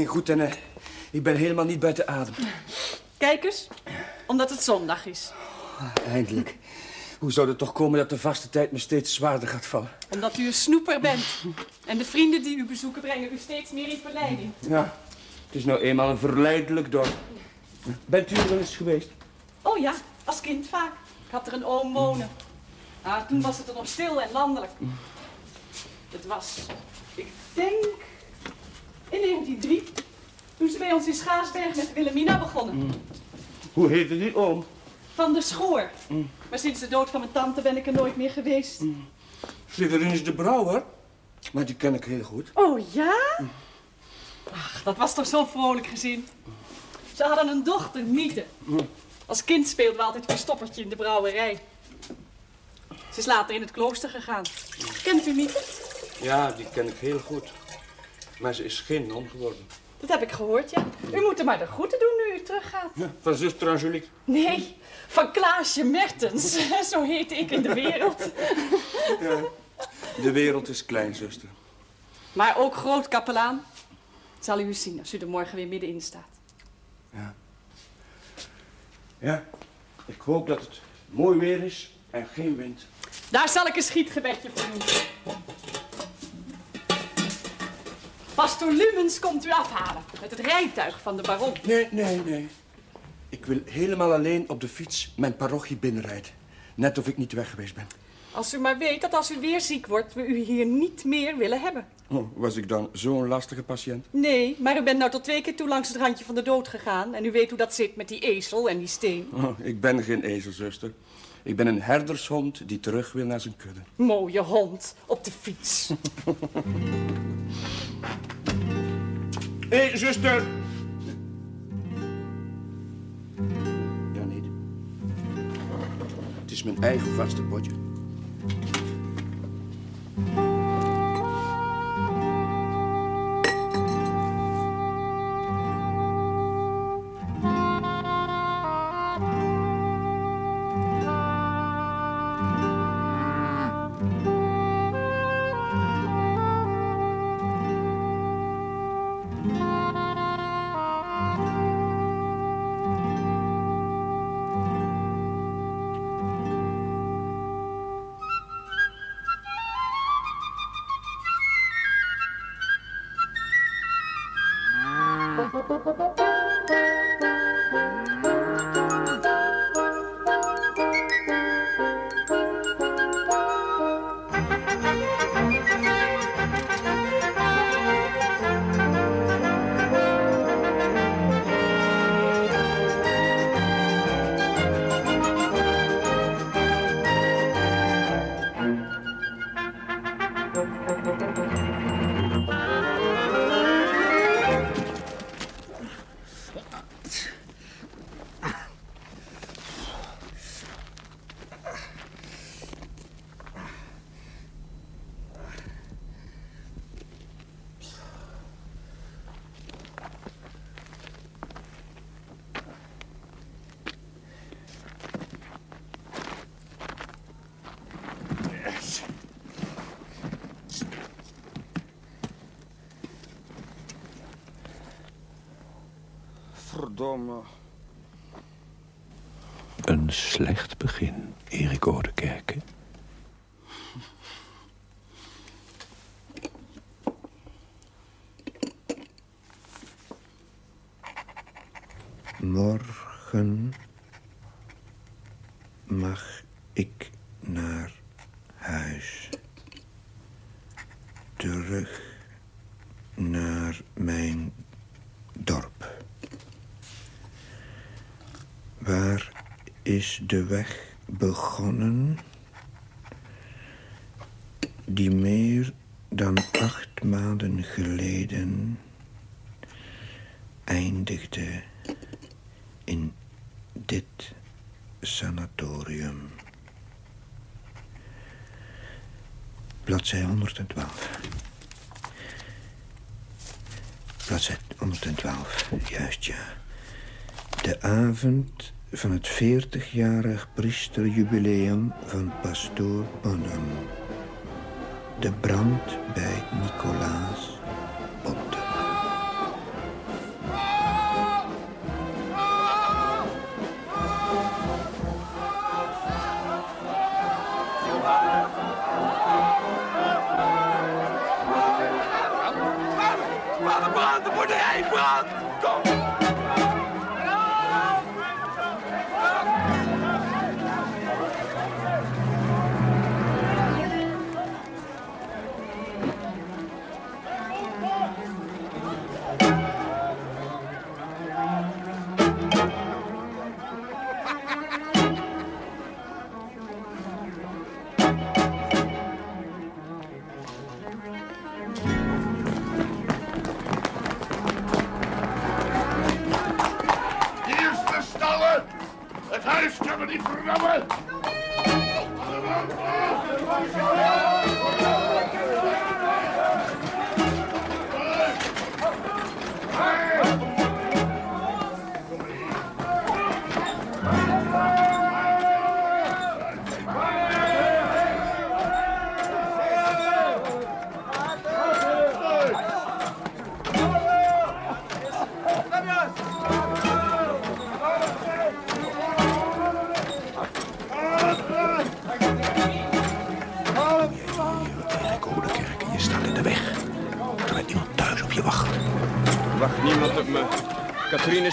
ging goed en eh, ik ben helemaal niet buiten adem. Kijk eens, omdat het zondag is. Ah, eindelijk. Hoe zou het toch komen dat de vaste tijd me steeds zwaarder gaat vallen? Omdat u een snoeper bent. En de vrienden die u bezoeken brengen u steeds meer in verleiding. Ja, het is nou eenmaal een verleidelijk dorp. Bent u er wel eens geweest? Oh ja, als kind vaak. Ik had er een oom wonen. Ah, toen was het er nog stil en landelijk. Het was, ik denk, in 1903. Toen ze bij ons in Schaarsberg met Wilhelmina begonnen. Hoe heette die oom? Van de schoor. Maar sinds de dood van mijn tante ben ik er nooit meer geweest. Severus de Brouwer? Maar die ken ik heel goed. Oh ja? Ach, dat was toch zo'n vrolijk gezin. Ze hadden een dochter, Miete. Als kind speelden we altijd verstoppertje in de brouwerij. Ze is later in het klooster gegaan. Kent u Miete? Ja, die ken ik heel goed. Maar ze is geen non geworden. Dat heb ik gehoord, ja. U moet er maar de groeten doen nu u teruggaat. Ja, van zuster Angelique. Nee, van Klaasje Mertens. Zo heette ik in de wereld. Ja. De wereld is klein, zuster. Maar ook groot kapelaan. Zal u eens zien als u er morgen weer middenin staat. Ja. Ja, ik hoop dat het mooi weer is en geen wind. Daar zal ik een schietgebedje voor doen. Pastoor Lumens komt u afhalen met het rijtuig van de baron. Nee, nee, nee. Ik wil helemaal alleen op de fiets mijn parochie binnenrijden. Net of ik niet weg geweest ben. Als u maar weet dat als u weer ziek wordt, we u hier niet meer willen hebben. Oh, was ik dan zo'n lastige patiënt? Nee, maar u bent nou tot twee keer toe langs het randje van de dood gegaan. En u weet hoe dat zit met die ezel en die steen. Oh, ik ben geen ezelzuster. Ik ben een herdershond die terug wil naar zijn kudde. Mooie hond op de fiets. Hé, hey, zuster! Ja, niet. Het is mijn eigen vaste potje. Een slecht begin, Erik Oudekerke. Morgen mag ik naar huis. Terug naar mijn dorp. Waar is de weg begonnen die meer dan acht maanden geleden eindigde in dit sanatorium. Bladzij 112. Bladzij 112, juist ja. De avond van het 40-jarig priesterjubileum van pastoor Bonham. De brand bij Nicolaas Bonte. Brand, brand, de boerderij! Kom!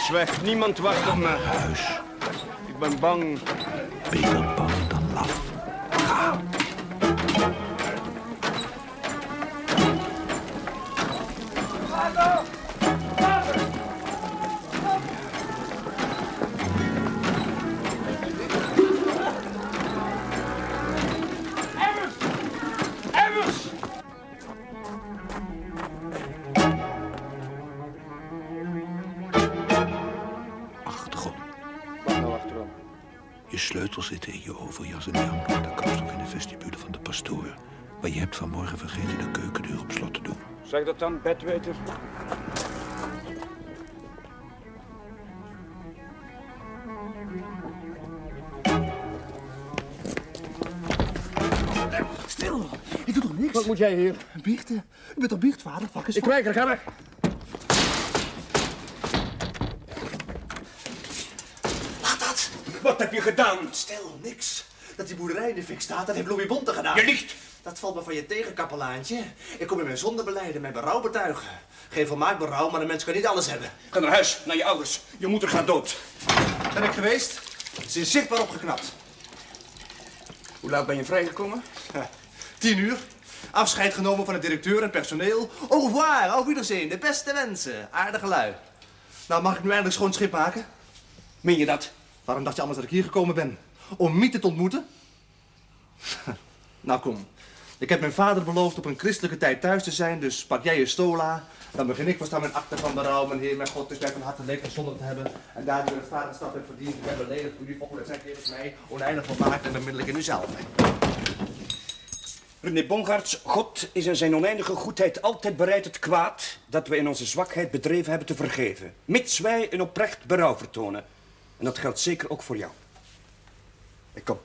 Is weg. Niemand wacht op me. Huis. Ik ben bang. Je sleutels zitten in je overjas en die hangt op de kapstok in de vestibule van de pastoor. Maar je hebt vanmorgen vergeten de keukendeur op slot te doen. Zeg dat dan, bedweter? Stil, ik doe toch niks? Wat moet jij hier? Biechten. U bent toch biechtvader? Vak eens Ik weiger, ga weg. Laat dat. Wat heb je gedaan? Stil, niks. Dat die boerderij in de fik staat, dat heeft Louis Bonte gedaan. Je liegt! Dat valt me van je tegen, kapelaantje. Ik kom in mijn zonde beleiden, mijn berouw betuigen. Geen volmaakt berouw, maar een mens kan niet alles hebben. Ga naar huis, naar je ouders. Je moeder gaat dood. Ben ik geweest? Ze is zichtbaar opgeknapt. Hoe laat ben je vrijgekomen? Tien uur. Afscheid genomen van de directeur en personeel. Au revoir, auf Wiedersehen, de beste wensen. Aardige lui. Nou, mag ik nu eindelijk schoon schip maken? Meen je dat? Waarom dacht je anders dat ik hier gekomen ben? Om Miete te ontmoeten? nou, kom. Ik heb mijn vader beloofd op een christelijke tijd thuis te zijn, dus pak jij je stola. Dan begin ik vast aan mijn akte van berouw, mijn heer, mijn god, is mij van harte leeg gezondigd te hebben. En daar u een vader stap hebt verdiend, ik heb beledigd u die volgende zijn tegen mij, oneindig volmaakt en bemiddelijk in uzelf. René Bongaerts, God is in zijn oneindige goedheid altijd bereid het kwaad dat we in onze zwakheid bedreven hebben te vergeven. Mits wij een oprecht berouw vertonen. En dat geldt zeker ook voor jou. Ik kom.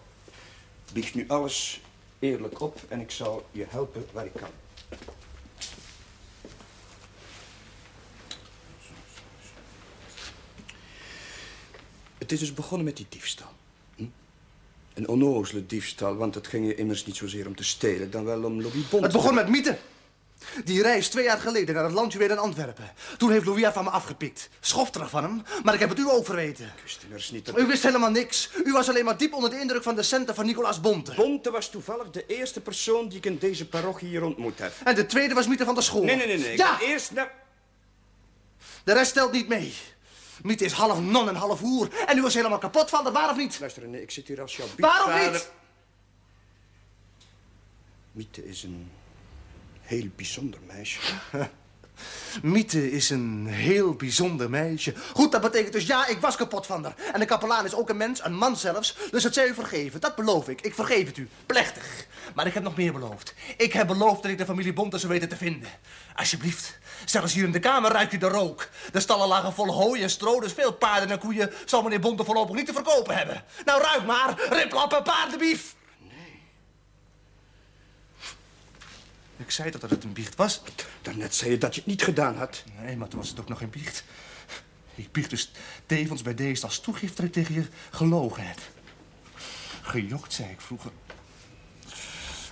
Biecht nu alles eerlijk op en ik zal je helpen waar ik kan. Het is dus begonnen met die diefstal. Hm? Een onnozele diefstal, want het ging je immers niet zozeer om te stelen, dan wel om Louis Bond. Het begon met Miete. Die reis twee jaar geleden naar het landje weer in Antwerpen. Toen heeft Louis van me afgepikt. Schofterig van hem, maar ik heb het u ook verweten. Ik wist immers niet dat... U wist helemaal niks. U was alleen maar diep onder de indruk van de centen van Nicolaas Bonte. Bonte was toevallig de eerste persoon die ik in deze parochie hier ontmoet heb. En de tweede was Miete van der School. Nee, nee, nee, Ja, Eerst naar... de rest telt niet mee. Miete is half non en half hoer. En u was helemaal kapot van, dat waar of niet? Luister, nee, ik zit hier als jouw Waarom biedvader. niet? Miete is een heel bijzonder meisje. Miete is een heel bijzonder meisje. Goed, dat betekent dus ja, ik was kapot van haar. En de kapelaan is ook een mens, een man zelfs. Dus het zij u vergeven, dat beloof ik. Ik vergeef het u, plechtig. Maar ik heb nog meer beloofd. Ik heb beloofd dat ik de familie Bonte zou weten te vinden. Alsjeblieft, zelfs hier in de kamer ruikt u de rook. De stallen lagen vol hooi en stro, dus veel paarden en koeien... zal meneer Bonte voorlopig niet te verkopen hebben. Nou, ruik maar, riplappen, paardenbief. Ik zei dat het een biecht was? Daarnet zei je dat je het niet gedaan had. Nee, maar toen was het ook nog geen biecht. Ik biecht dus tevens bij deze als toegift dat ik tegen je gelogen heb. Gejokt, zei ik vroeger.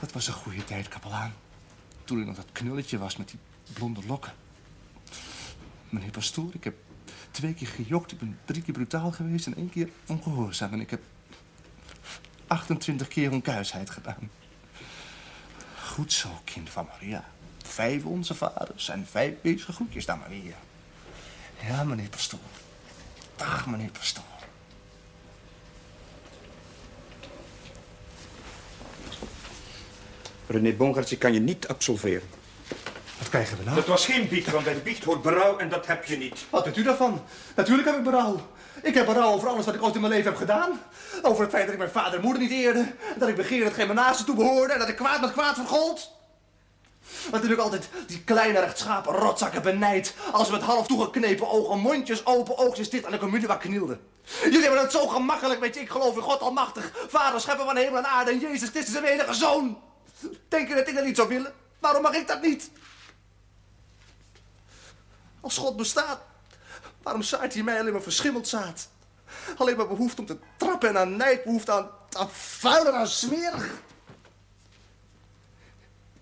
Dat was een goede tijd, kapelaan. Toen ik nog dat knulletje was met die blonde lokken. Meneer Pastoor, ik heb twee keer gejokt. Ik ben drie keer brutaal geweest en één keer ongehoorzaam. En ik heb 28 keer onkuisheid gedaan. Goed zo, kind van Maria. Vijf onze vaders en vijf bezige groetjes dan Maria. Ja, meneer Pastoor. Dag, meneer Pastoor. René Bongarts, ik kan je niet absolveren. Wat krijgen we nou? Dat was geen biecht, want bij de biecht hoort berouw en dat heb je niet. Wat vindt u daarvan? Natuurlijk heb ik berouw. Ik heb berouw over alles wat ik ooit in mijn leven heb gedaan. Over het feit dat ik mijn vader en moeder niet eerde. Dat ik begeerde dat geen mijn naasten toe behoorde. En dat ik kwaad met kwaad vergold. Natuurlijk altijd die kleine rechtschapen rotzakken benijd. Als ze met half toegeknepen ogen, mondjes open, oogjes dicht aan de communie waar knielden. Jullie hebben het zo gemakkelijk, weet je. Ik geloof in God Almachtig. Vader, schepper van hemel en aarde. En Jezus Christus, zijn enige zoon. Denk je dat ik dat niet zou willen? Waarom mag ik dat niet? Als God bestaat, waarom zaait hij mij alleen maar verschimmeld zaad? Alleen maar behoefte om te trappen en aan nijd, behoefte aan, aan vuil en aan smerig.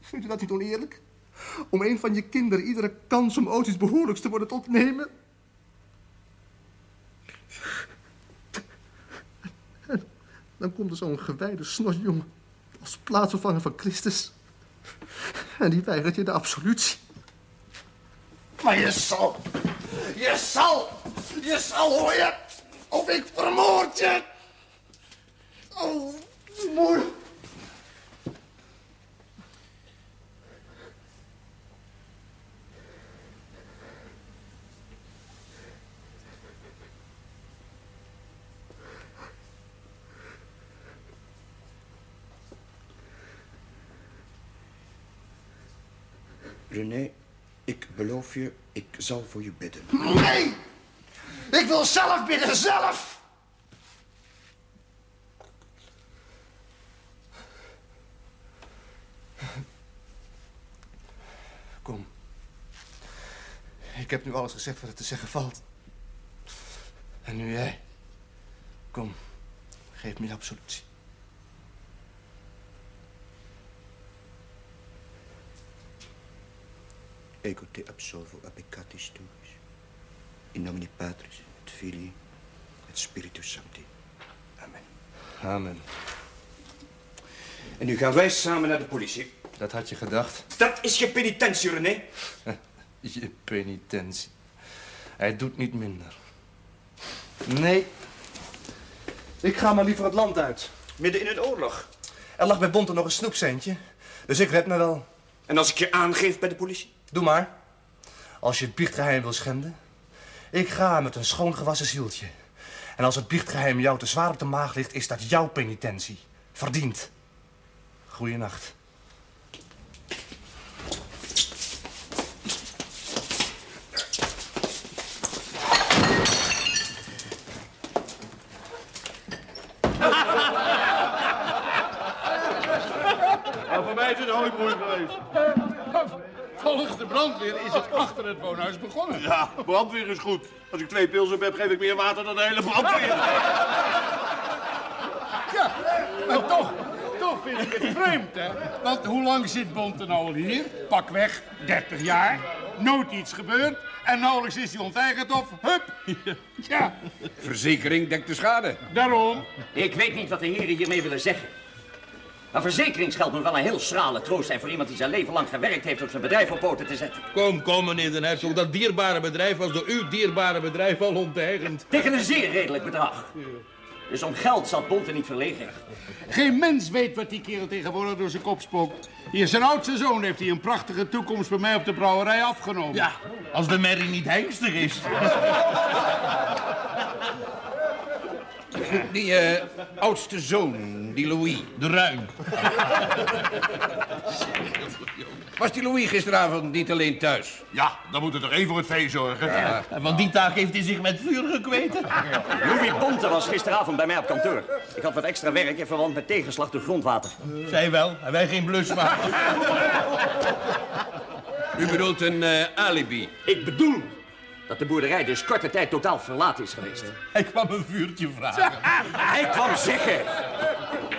Vindt u dat niet oneerlijk? Om een van je kinderen iedere kans om ooit iets behoorlijks te worden te ontnemen? En dan komt er zo'n gewijde snotjongen als plaatsvervanger van Christus. En die weigert je de absolutie. Maar je zal, je zal, je zal hoor je, of ik vermoord je. Oh, moeder. René, ik beloof je, ik zal voor je bidden. Nee! Ik wil zelf bidden, zelf! Kom. Ik heb nu alles gezegd wat er te zeggen valt. En nu jij. Kom, geef me je absolutie. Ego te absolvo a peccatis tuis. In nomine Patris et Filii et Spiritus Sancti. Amen. Amen. En nu gaan wij samen naar de politie. Dat had je gedacht. Dat is je penitentie, René. Je penitentie. Hij doet niet minder. Nee. Ik ga maar liever het land uit. Midden in een oorlog. Er lag bij Bonte nog een snoepcentje. Dus ik red me wel. En als ik je aangeef bij de politie? Doe maar. Als je het biechtgeheim wil schenden. Ik ga met een schoongewassen zieltje. En als het biechtgeheim jou te zwaar op de maag ligt, is dat jouw penitentie. Verdiend. Goeienacht. Maar voor mij is het ooit moeilijk geweest. Volgens de brandweer is het woonhuis begonnen. Ja, brandweer is goed. Als ik twee pils op heb, geef ik meer water dan de hele brandweer. Ja, maar toch, toch vind ik het vreemd, hè? Want hoe lang zit Bonte nou al hier? Pakweg 30 jaar. Nooit iets gebeurd. En nauwelijks is hij onteigend of hup. Ja, Verzekering dekt de schade. daarom. Ik weet niet wat de heren hiermee willen zeggen. Maar verzekeringsgeld moet wel een heel schrale troost zijn voor iemand die zijn leven lang gewerkt heeft om zijn bedrijf op poten te zetten. Kom, kom, meneer Den Hertog. Dat dierbare bedrijf was door uw dierbare bedrijf al onteigend. Tegen een zeer redelijk bedrag. Dus om geld zat Bonte niet verlegen. Geen mens weet wat die kerel tegenwoordig door zijn kop spookt. Hier, zijn oudste zoon heeft hij een prachtige toekomst bij mij op de brouwerij afgenomen. Ja, als de merrie niet hengstig is. Die eh, oudste zoon, die Louis. De ruim. Was die Louis gisteravond niet alleen thuis? Ja, dan moet er toch één voor het vee zorgen. Ja. Van die taak heeft hij zich met vuur gekweten. Louis Ponte was gisteravond bij mij op kantoor. Ik had wat extra werk in verband met tegenslag door grondwater. Zij wel, en wij geen bluswater. U bedoelt een eh, alibi? Ik bedoel dat de boerderij dus korte tijd totaal verlaten is geweest. Hij kwam een vuurtje vragen. Hij kwam zeggen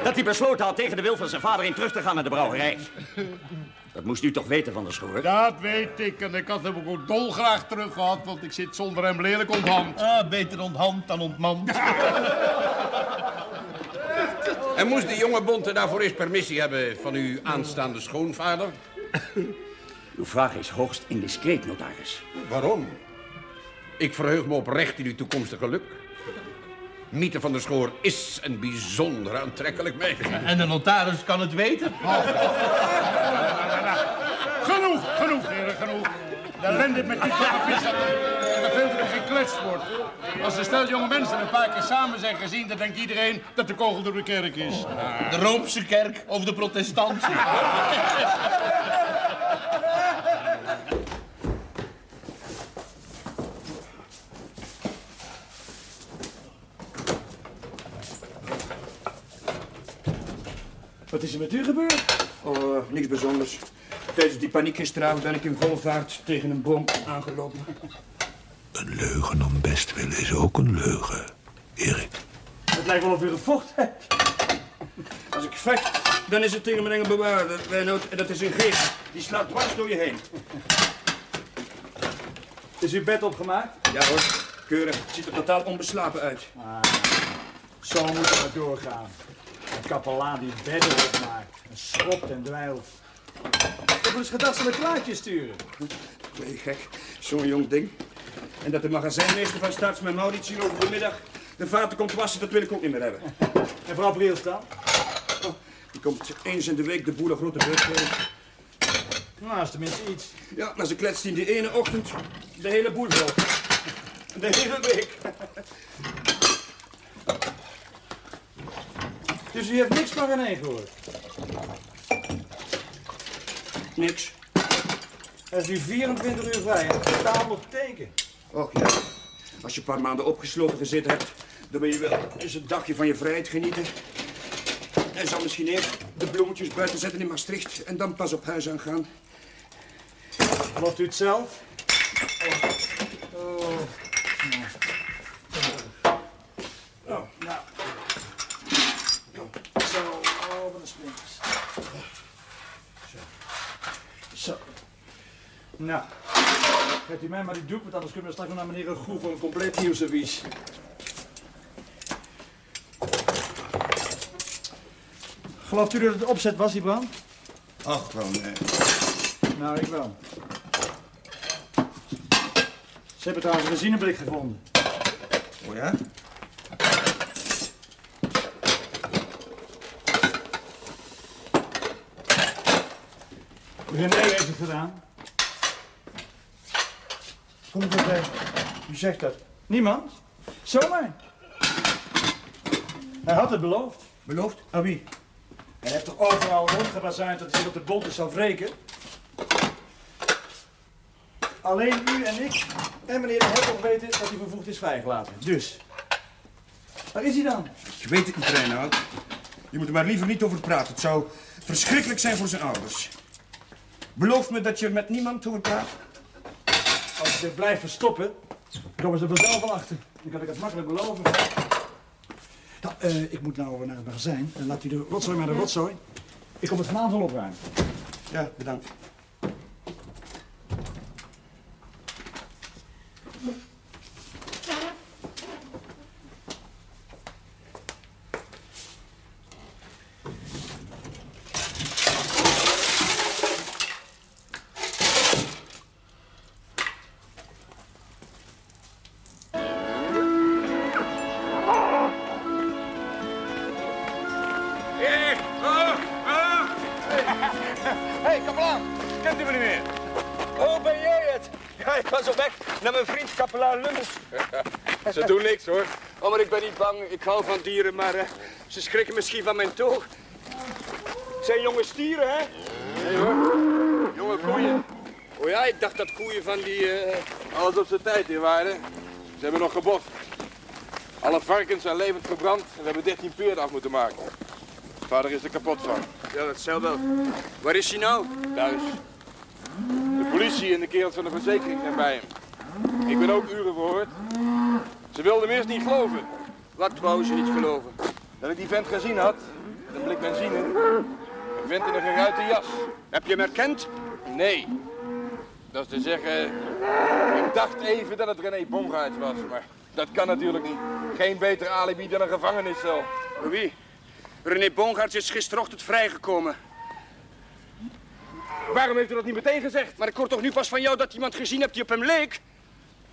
dat hij besloten had tegen de wil van zijn vader in terug te gaan naar de brouwerij. Dat moest u toch weten van de schoor? Dat weet ik. En ik had hem ook dolgraag terug gehad, want ik zit zonder hem lelijk onthand. Ah, beter onthand dan ontmand. En moest de jonge Bonte daarvoor eens permissie hebben van uw aanstaande schoonvader? Uw vraag is hoogst indiscreet, notaris. Waarom? Ik verheug me oprecht in uw toekomstige geluk. Miete van der Schoor is een bijzonder aantrekkelijk meisje. En de notaris kan het weten. Genoeg, genoeg, heren, genoeg. De ellende met die klappen dat er veel er gekletst wordt. Als de stel jonge mensen een paar keer samen zijn gezien, dan denkt iedereen dat de kogel door de kerk is. De Roomse kerk of de protestantse. Wat is er met u gebeurd? Oh, eh, niks bijzonders. Tijdens die paniek gisteravond ben ik in volle vaart tegen een boom aangelopen. Een leugen om best willen is ook een leugen, Erik. Het lijkt wel of u gevochten hebt. Als ik vecht, dan is het tegen mijn enge bewaarder, Reinoud. En dat is een geest. Die slaat dwars door je heen. Is uw bed opgemaakt? Ja hoor, keurig. Het ziet er totaal onbeslapen uit. Ah, zo moeten we doorgaan. Een kapelaan die bedden opmaakt. En schopt en dweilt. Ik heb eens gedacht ze een klaartje sturen. Nee, gek. Zo'n jong ding. En dat de magazijnmeester van Staats met Maurits hier over de middag de vaten komt wassen, dat wil ik ook niet meer hebben. En vrouw Briels dan? Oh, die komt eens in de week de een grote geven. Nou, dat is tenminste iets. Ja, maar ze kletst in die ene ochtend de hele boel vol. De hele week. Dus u heeft niks van René gehoord? Niks. Is nu 24 uur vrij en totaal nog teken. Och ja, als je een paar maanden opgesloten gezeten hebt, dan ben je wel eens een dagje van je vrijheid genieten. En zal misschien eerst de bloemetjes buiten zetten in Maastricht en dan pas op huis aangaan. Gelooft u het zelf? Oh. Oh. Oh, nou. Zo, oh, wat een splinters. Zo. Zo. Nou. Geeft u mij maar die doek, want anders kunnen we straks nog naar meneer Goe voor een compleet nieuw servies. Gelooft u dat het opzet was, die brand? Ach, wel nee. Nou, ik wel. Ze hebben trouwens een benzineblik gevonden. Oh ja? René heeft het gedaan. Kom. Wie zegt dat? Niemand? Zomaar. Hij had het beloofd. Beloofd? Aan wie? Hij heeft toch overal rondgebazuind dat hij zich op de bonten zou wreken? Alleen u en ik en meneer de Hertog weten dat hij vervoegd is vrijgelaten. Dus. Waar is hij dan? Ik weet het niet, Reinoud. Je moet er maar liever niet over praten. Het zou verschrikkelijk zijn voor zijn ouders. Beloof me dat je er met niemand over praat. Als ik dit blijf verstoppen, komen ze er vanzelf al achter. Dan kan ik het makkelijk beloven. Nou, ik moet nou naar het magazijn. En laat u de rotzooi maar de rotzooi. Ik kom het vanavond wel opruimen. Ja, bedankt. Ik hou van dieren, maar eh, ze schrikken misschien van mijn toog. Het zijn jonge stieren, hè? Nee hoor, jonge koeien. Oh ja, ik dacht dat koeien van die... eh, Alles op zijn tijd, hier waren. Ze hebben nog gebost. Alle varkens zijn levend gebrand en we hebben 13 peren af moeten maken. Vader is er kapot van. Ja, dat zou wel. Waar is hij nou? Thuis. De politie en de kerels van de verzekering zijn bij hem. Ik ben ook uren verhoord. Ze wilden me eerst niet geloven. Wat wou ze niet geloven? Dat ik die vent gezien had. met Een blik benzine. Een vent in een geruite jas. Heb je hem herkend? Nee. Dat is te zeggen, ik dacht even dat het René Bongaerts was, maar dat kan natuurlijk niet. Geen beter alibi dan een gevangeniscel. Wie? René Bongaerts is gisterochtend vrijgekomen. Waarom heeft u dat niet meteen gezegd? Maar ik hoor toch nu pas van jou dat iemand gezien hebt die op hem leek?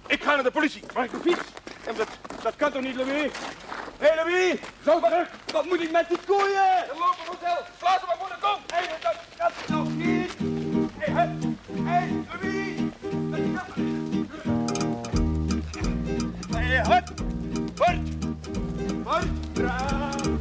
Ik ga naar de politie. Mag ik de fiets? Maar dat, dat kan toch niet, Louis? Hé, hey, Louis! Zo terug! Wat moet ik met die koeien? De lopen hotel! Laat hem maar voor de kom! Hé, hey, dat, dat nog niet! Hé, hey, hé, hey, Louis! Dat is Hé, hey! Hot! Hot!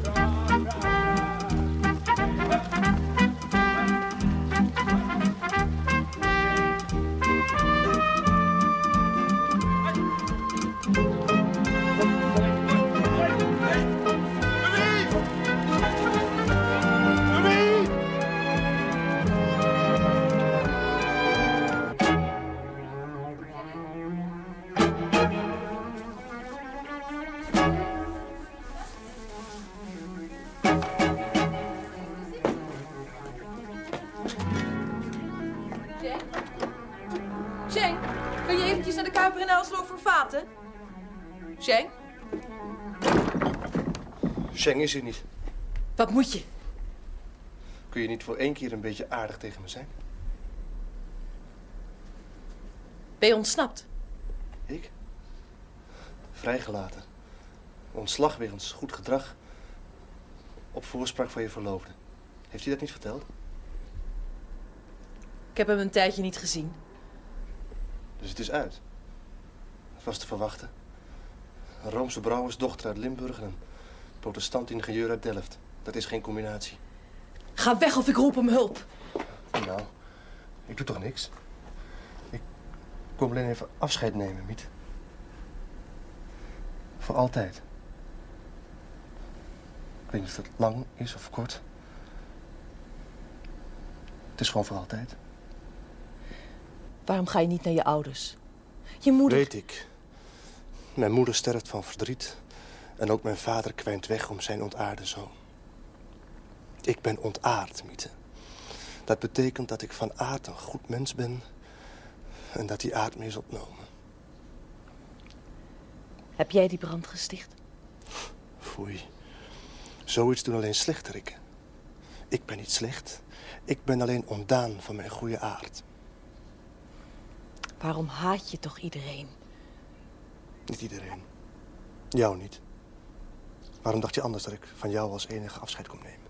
Is hier niet. Wat moet je? Kun je niet voor één keer een beetje aardig tegen me zijn? Ben je ontsnapt? Ik? Vrijgelaten. Ontslag wegens goed gedrag. Op voorspraak van je verloofde. Heeft hij dat niet verteld? Ik heb hem een tijdje niet gezien. Dus het is uit. Dat was te verwachten. Een Roomse brouwersdochter uit Limburg en een protestant-ingenieur uit Delft. Dat is geen combinatie. Ga weg of ik roep om hulp. Nou, ik doe toch niks? Ik kom alleen even afscheid nemen, Miet. Voor altijd. Ik weet niet of dat lang is of kort. Het is gewoon voor altijd. Waarom ga je niet naar je ouders? Je moeder... Weet ik. Mijn moeder sterft van verdriet. En ook mijn vader kwijnt weg om zijn ontaarde zoon. Ik ben ontaard, Miete. Dat betekent dat ik van aard een goed mens ben... en dat die aard me is ontnomen. Heb jij die brand gesticht? Foei. Zoiets doen alleen slechterikken. Ik ben niet slecht. Ik ben alleen ontdaan van mijn goede aard. Waarom haat je toch iedereen? Niet iedereen. Jou niet. Waarom dacht je anders dat ik van jou als enige afscheid kon nemen?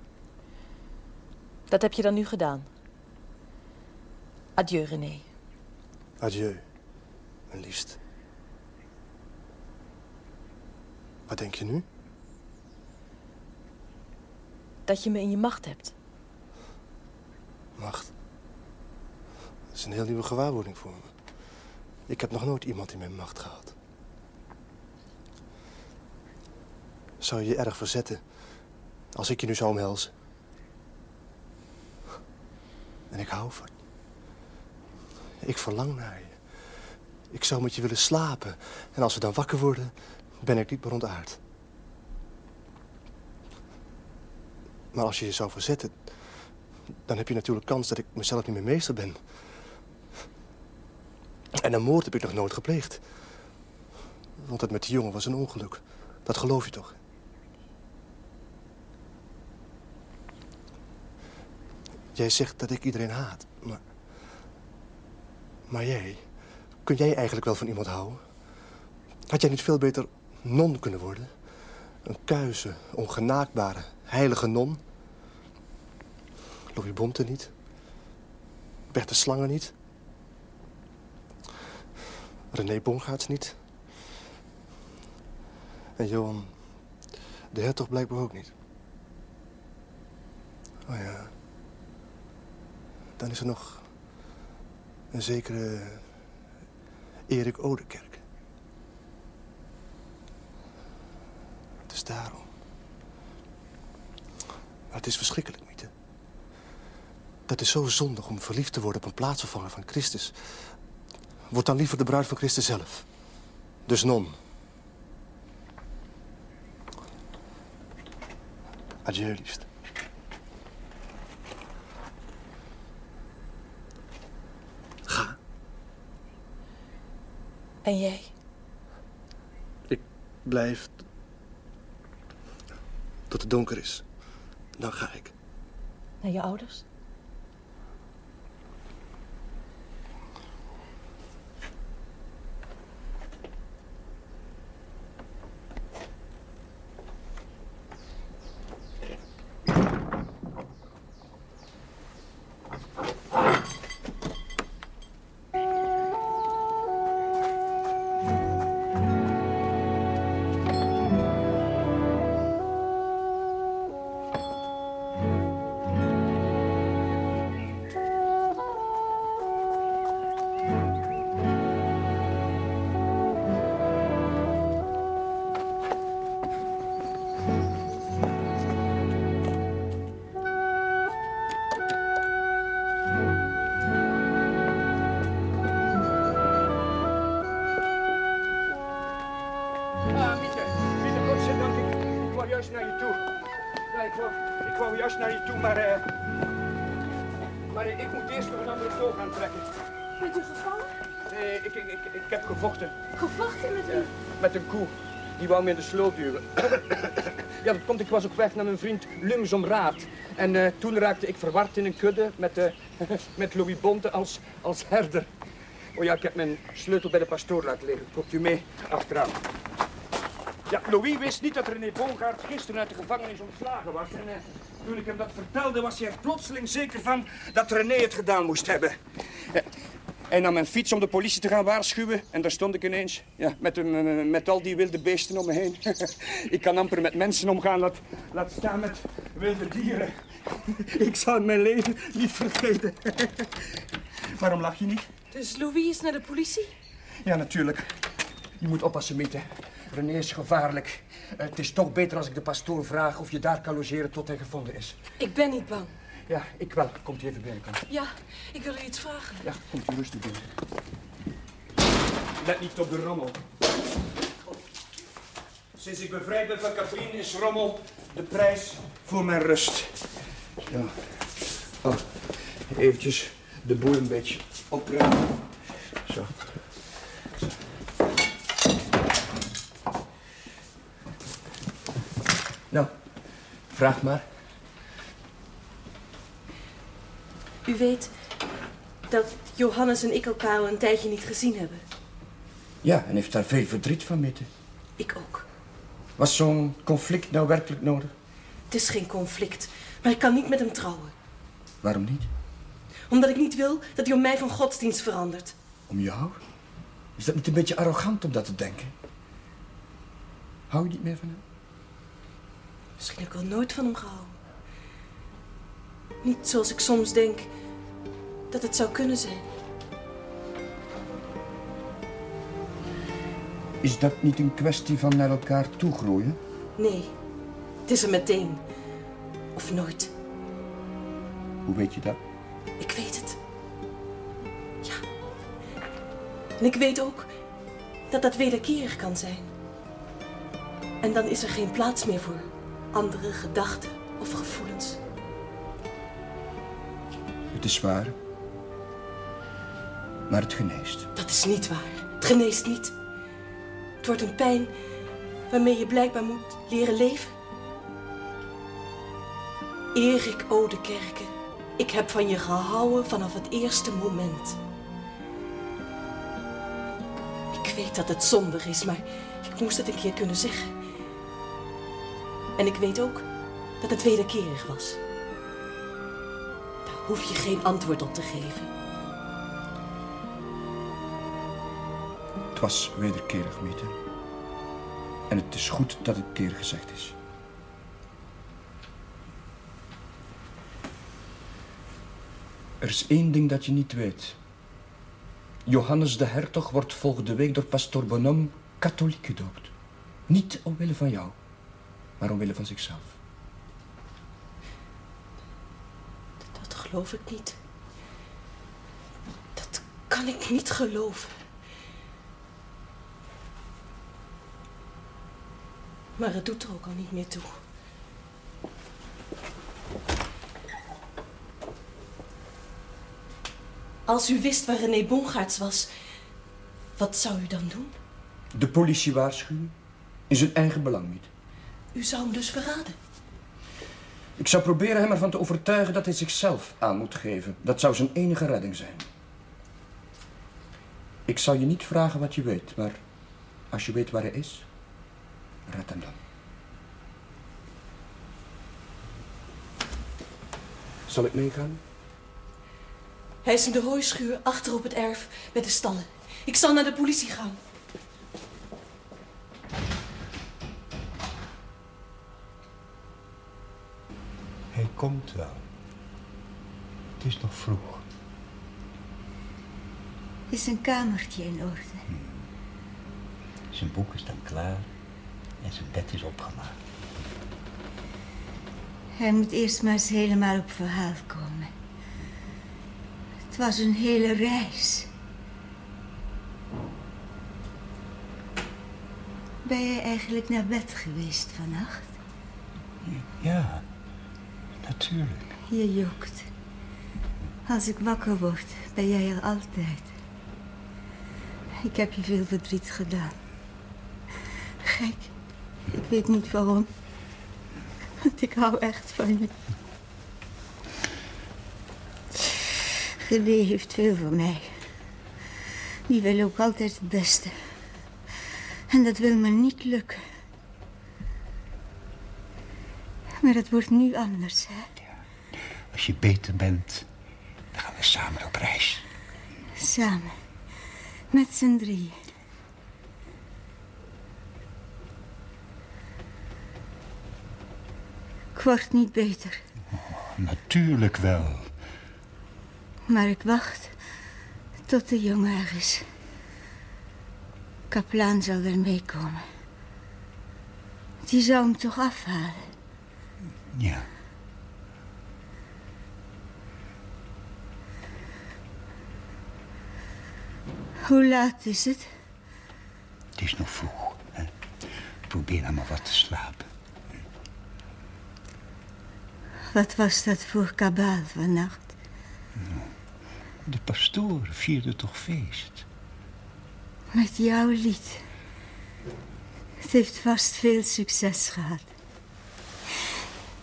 Dat heb je dan nu gedaan. Adieu, René. Adieu, mijn liefst. Wat denk je nu? Dat je me in je macht hebt. Macht. Dat is een heel nieuwe gewaarwording voor me. Ik heb nog nooit iemand in mijn macht gehad. Zou je je erg verzetten als ik je nu zou omhelzen? En ik hou van je. Ik verlang naar je. Ik zou met je willen slapen. En als we dan wakker worden, ben ik niet meer ontaard. Maar als je je zou verzetten, dan heb je natuurlijk kans dat ik mezelf niet meer meester ben. En een moord heb ik nog nooit gepleegd. Want het met die jongen was een ongeluk. Dat geloof je toch? Jij zegt dat ik iedereen haat, maar... Maar jij, kun jij eigenlijk wel van iemand houden? Had jij niet veel beter non kunnen worden? Een kuise, ongenaakbare, heilige non? Louis Bonte niet? Bert de Slangen niet? René Bongaerts niet? En Johan, de hertog blijkbaar ook niet. Oh ja. Dan is er nog een zekere Erik Oudekerk. Het is daarom. Maar het is verschrikkelijk, Miete. Dat is zo zondig om verliefd te worden op een plaatsvervanger van Christus. Word dan liever de bruid van Christus zelf. Dus non. Adieu, liefst. Ga. En jij? Ik blijf tot het donker is. Dan ga ik. Naar je ouders? Naar je toe, maar... eh, maar ik moet eerst nog een andere toog aantrekken. Bent u gevallen? Nee, ik, ik, ik, ik heb gevochten. Gevochten met Ja, wie? met een koe. Die wou me in de sloot duwen. ja, dat komt. Ik was op weg naar mijn vriend Lums om raad. En eh, toen raakte ik verward in een kudde met, eh, met Louis Bonte als, als herder. Oh ja, ik heb mijn sleutel bij de pastoor laten liggen. Komt u mee achteraan. Ja, Louis wist niet dat René Bongaert gisteren uit de gevangenis ontslagen was. En toen ik hem dat vertelde, was hij er plotseling zeker van dat René het gedaan moest hebben. Eh, hij nam mijn fiets om de politie te gaan waarschuwen. En daar stond ik ineens, ja, met, eh, met al die wilde beesten om me heen. ik kan amper met mensen omgaan, laat, laat staan met wilde dieren. ik zal mijn leven niet vergeten. Waarom lach je niet? Dus Louis is naar de politie? Ja, natuurlijk. Je moet oppassen, Miete. René is gevaarlijk. Het is toch beter als ik de pastoor vraag of je daar kan logeren tot hij gevonden is. Ik ben niet bang. Ja, ik wel. Komt u even binnenkomen. Ja, ik wil u iets vragen. Ja, komt u rustig binnen. Let niet op de rommel. Sinds ik bevrijd ben van Katrien is rommel de prijs voor mijn rust. Ja. Oh, eventjes de boel een beetje opruimen. Zo. Nou, vraag maar. U weet dat Johannes en ik elkaar al een tijdje niet gezien hebben. Ja, en heeft daar veel verdriet van mitten. Ik ook. Was zo'n conflict nou werkelijk nodig? Het is geen conflict, maar ik kan niet met hem trouwen. Waarom niet? Omdat ik niet wil dat hij om mij van godsdienst verandert. Om jou? Is dat niet een beetje arrogant om dat te denken? Hou je niet meer van hem? Misschien heb ik wel nooit van hem gehouden. Niet zoals ik soms denk dat het zou kunnen zijn. Is dat niet een kwestie van naar elkaar toegroeien? Nee, het is er meteen. Of nooit. Hoe weet je dat? Ik weet het. Ja. En ik weet ook dat dat wederkerig kan zijn. En dan is er geen plaats meer voor andere gedachten of gevoelens. Het is waar. Maar het geneest. Dat is niet waar. Het geneest niet. Het wordt een pijn waarmee je blijkbaar moet leren leven. Erik Oudekerke, ik heb van je gehouden vanaf het eerste moment. Ik weet dat het zondig is, maar ik moest het een keer kunnen zeggen. En ik weet ook dat het wederkerig was. Daar hoef je geen antwoord op te geven. Het was wederkerig, Mieter. En het is goed dat het keer gezegd is. Er is één ding dat je niet weet. Johannes de Hertog wordt volgende week door pastoor Bonhomme katholiek gedoopt. Niet omwille van jou, maar omwille van zichzelf. Dat geloof ik niet. Dat kan ik niet geloven. Maar het doet er ook al niet meer toe. Als u wist waar René Bongaerts was, wat zou u dan doen? De politie waarschuwen? In zijn eigen belang niet. U zou hem dus verraden. Ik zou proberen hem ervan te overtuigen dat hij zichzelf aan moet geven. Dat zou zijn enige redding zijn. Ik zal je niet vragen wat je weet, maar als je weet waar hij is, red hem dan. Zal ik meegaan? Hij is in de hooischuur achter op het erf met de stallen. Ik zal naar de politie gaan. Komt wel. Het is nog vroeg. Is zijn kamertje in orde? Zijn boek is dan klaar en zijn bed is opgemaakt. Hij moet eerst maar eens helemaal op verhaal komen. Het was een hele reis. Ben jij eigenlijk naar bed geweest vannacht? Ja, natuurlijk. Je jokt. Als ik wakker word, ben jij er altijd. Ik heb je veel verdriet gedaan. Gek. Ik weet niet waarom. Want ik hou echt van je. René heeft veel van mij. Die wil ook altijd het beste. En dat wil me niet lukken. Maar het wordt nu anders, hè? Als je beter bent, dan gaan we samen op reis. Samen. Met z'n drieën. Ik word niet beter. Natuurlijk wel. Maar ik wacht tot de jongen er is. Kaplaan zal wel meekomen. Die zou hem toch afhalen? Ja. Hoe laat is het? Het is nog vroeg. Hè? Probeer nou maar wat te slapen. Wat was dat voor kabaal vannacht? De pastoor vierde toch feest? Met jouw lied. Het heeft vast veel succes gehad.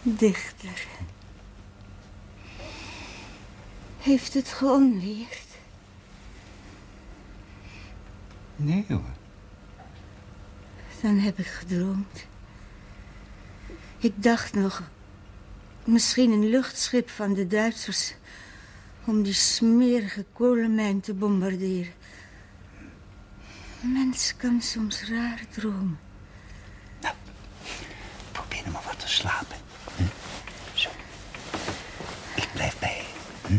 Dichter. Heeft het geonweerd? Nee hoor. Dan heb ik gedroomd. Ik dacht nog, misschien een luchtschip van de Duitsers om die smerige kolenmijn te bombarderen. Mens kan soms raar dromen. Probeer nou maar wat te slapen. Blijf bij. Hm?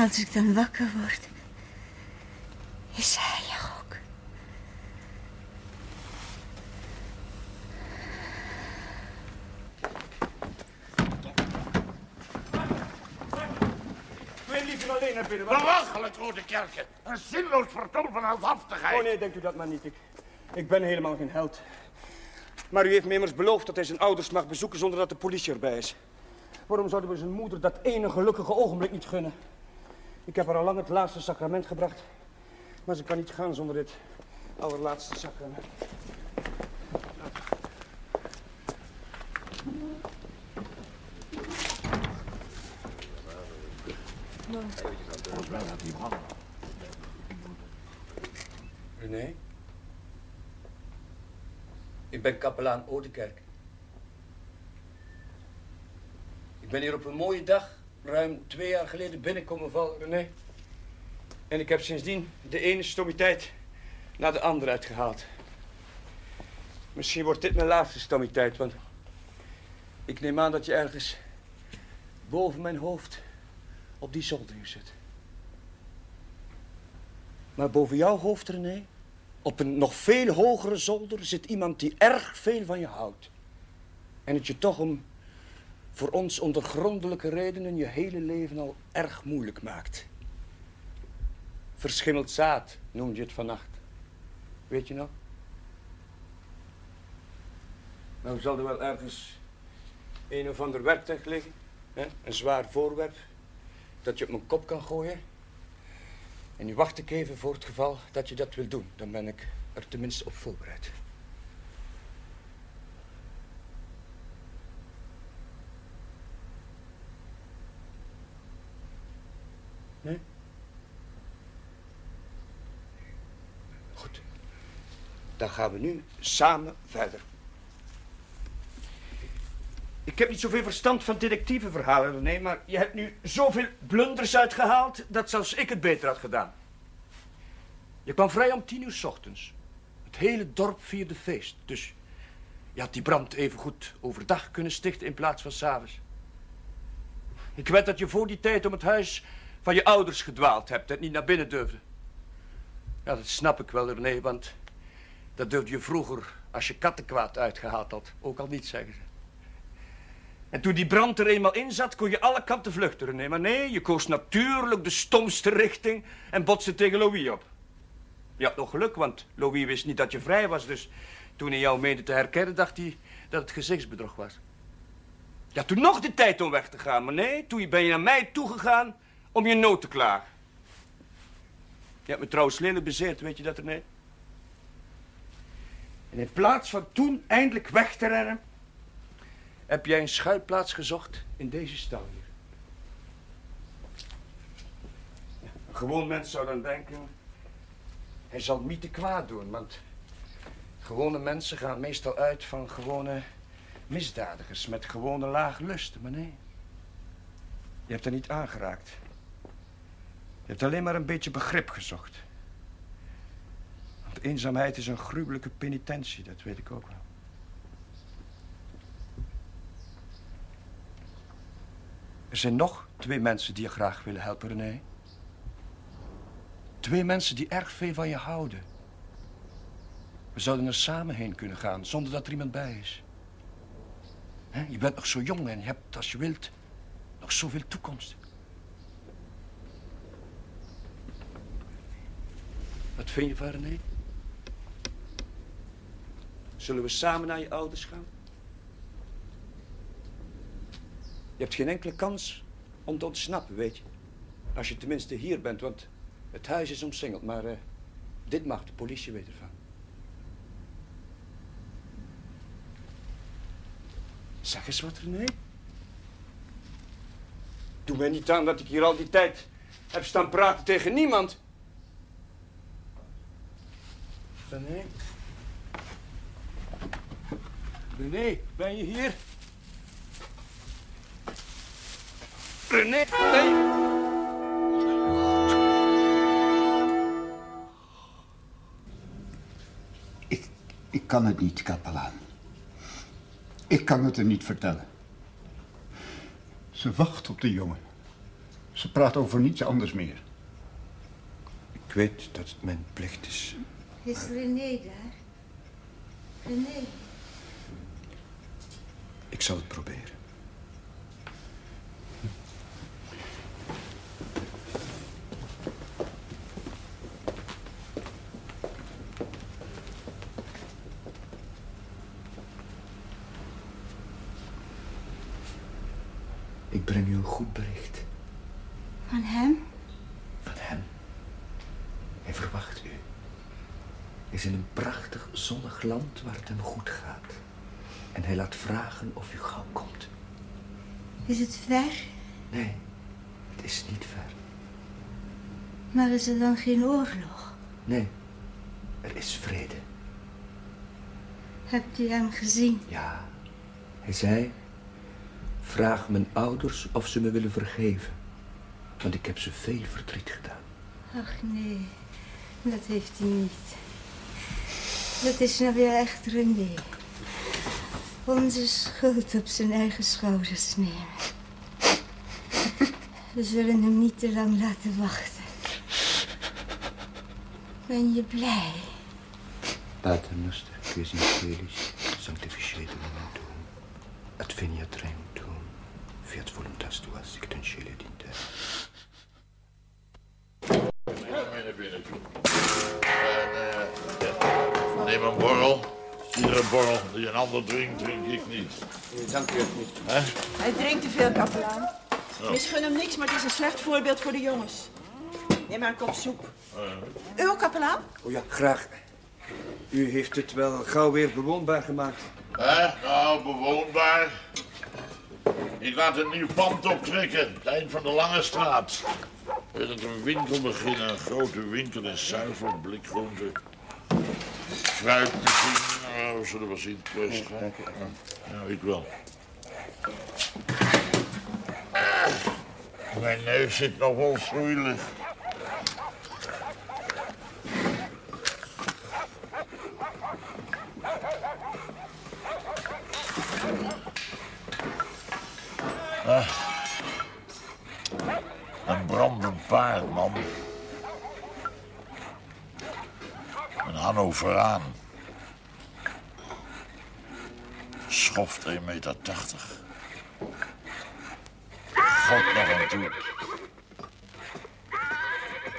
Als ik dan wakker word, is hij er ook. Ik wil liever alleen naar binnen. Belachelijk, Rode Kerken. Een zinloos vertoon van heldhaftigheid. Oh nee, denkt u dat maar niet. Ik, ik ben helemaal geen held. Maar u heeft me immers beloofd dat hij zijn ouders mag bezoeken zonder dat de politie erbij is. Waarom zouden we zijn moeder dat ene gelukkige ogenblik niet gunnen? Ik heb haar al lang het laatste sacrament gebracht. Maar ze kan niet gaan zonder dit allerlaatste sacrament. René? Ik ben kapelaan Oudekerk. Ik ben hier op een mooie dag, ruim twee jaar geleden, binnenkomen vallen, René. En ik heb sindsdien de ene stommiteit na de andere uitgehaald. Misschien wordt dit mijn laatste stammiteit, want ik neem aan dat je ergens boven mijn hoofd op die zoldering zit. Maar boven jouw hoofd, René, op een nog veel hogere zolder, zit iemand die erg veel van je houdt. En het je toch om voor ons ondergrondelijke redenen je hele leven al erg moeilijk maakt. Verschimmeld zaad noemde je het vannacht. Weet je nog? Nou zal er wel ergens een of ander werktuig liggen. Hè? Een zwaar voorwerp dat je op mijn kop kan gooien. En nu wacht ik even voor het geval dat je dat wil doen. Dan ben ik er tenminste op voorbereid. Nee? Goed. Dan gaan we nu samen verder. Ik heb niet zoveel verstand van detectiveverhalen, René, maar je hebt nu zoveel blunders uitgehaald dat zelfs ik het beter had gedaan. Je kwam vrij om tien uur s ochtends. Het hele dorp vierde feest, dus je had die brand even goed overdag kunnen stichten in plaats van s'avonds. Ik weet dat je voor die tijd om het huis van je ouders gedwaald hebt en niet naar binnen durfde. Ja, dat snap ik wel, René, want dat durfde je vroeger, als je kattenkwaad uitgehaald had, ook al niet zeggen. En toen die brand er eenmaal in zat, kon je alle kanten vluchten, René. Maar nee, je koos natuurlijk de stomste richting en botste tegen Louis op. Je had nog geluk, want Louis wist niet dat je vrij was, dus toen hij jou meende te herkennen, dacht hij dat het gezichtsbedrog was. Ja, toen nog de tijd om weg te gaan, maar nee, toen ben je naar mij toegegaan om je nood te klagen. Je hebt me trouwens lelijk bezeerd, weet je dat, René? En in plaats van toen eindelijk weg te rennen, heb jij een schuilplaats gezocht in deze stal hier. Een gewoon mens zou dan denken, hij zal niet te kwaad doen, want gewone mensen gaan meestal uit van gewone misdadigers met gewone lage lusten. Maar nee, je hebt er niet aangeraakt. Je hebt alleen maar een beetje begrip gezocht. Want eenzaamheid is een gruwelijke penitentie, dat weet ik ook wel. Er zijn nog twee mensen die je graag willen helpen, René. Twee mensen die erg veel van je houden. We zouden er samen heen kunnen gaan, zonder dat er iemand bij is. Je bent nog zo jong en je hebt, als je wilt, nog zoveel toekomst. Wat vind je van René? Zullen we samen naar je ouders gaan? Je hebt geen enkele kans om te ontsnappen, weet je. Als je tenminste hier bent, want het huis is omsingeld. Maar eh, dit mag de politie weten van. Zeg eens wat, René. Doe mij niet aan dat ik hier al die tijd heb staan praten tegen niemand. René? René, ben je hier? René, nee. Ik kan het niet, kapelaan. Ik kan het er niet vertellen. Ze wacht op de jongen. Ze praat over niets anders meer. Ik weet dat het mijn plicht is. Is René daar? René. Ik zal het proberen. Ik breng u een goed bericht. Van hem? Van hem. Hij verwacht u. Hij is in een prachtig land waar het hem goed gaat. En hij laat vragen of u gauw komt. Is het ver? Nee, het is niet ver. Maar is er dan geen oorlog? Nee, er is vrede. Hebt u hem gezien? Ja, hij zei... Vraag mijn ouders of ze me willen vergeven. Want ik heb ze veel verdriet gedaan. Ach nee, dat heeft hij niet. Dat is nou weer echt René. Onze schuld op zijn eigen schouders nemen. We zullen hem niet te lang laten wachten. Ben je blij? Pater noster, qui es in celis, sanctificetur nomen tuum. Adveniat regnum tuum. Fiat voluntas tua, sic in cielo in naar binnen neem een borrel. Iedere borrel die een ander drinkt, drink ik niet. Dank u. Hè? Hij drinkt te veel, kapelaan. Ja. Misgun hem niks, maar het is een slecht voorbeeld voor de jongens. Neem maar een kop soep. U ook, kapelaan? Oh ja, graag. U heeft het wel gauw weer bewoonbaar gemaakt. Hè? Nou, bewoonbaar. Ik laat een nieuw pand optrekken. Het eind van de Lange Straat. Wil het een winkel beginnen. Een grote winkel in zuivel, blikgroenten. Fruit misschien. Nou, we zullen wel zien. Hè? Ja, ik wel. Mijn neus zit nog wel. Ah. Een brandend paard, man. Een Hannoveraan. Schoft 1,80 meter. God nog aan toe.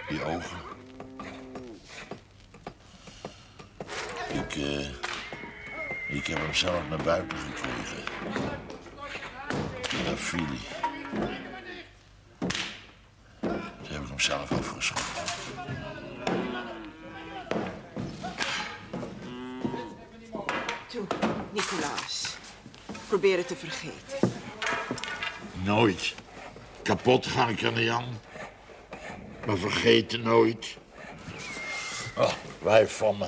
Die ogen. Ik, eh, ik heb hem zelf naar buiten gekregen. Daar viel hij. Heb ik hem zelf afgeschoten. Toe, Nicolaas. Probeer het te vergeten. Nooit. Kapot ga ik er niet aan. Maar vergeten nooit. Oh, wijf van me.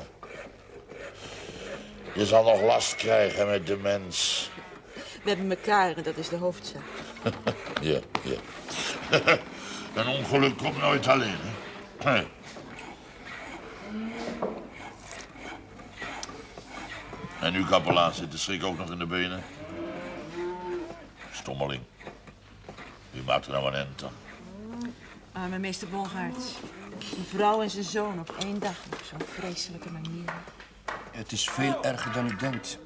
Je zal nog last krijgen met de mens. We hebben elkaar en dat is de hoofdzaak. Ja, ja. Een ongeluk komt nooit alleen, hè? En nu, kapelaan, zit de schrik ook nog in de benen? Stommeling. Wie maakt er nou een end aan? Ah, mijn meester Bongaerts. Een vrouw en zijn zoon op één dag. Op zo'n vreselijke manier. Het is veel erger dan u denkt.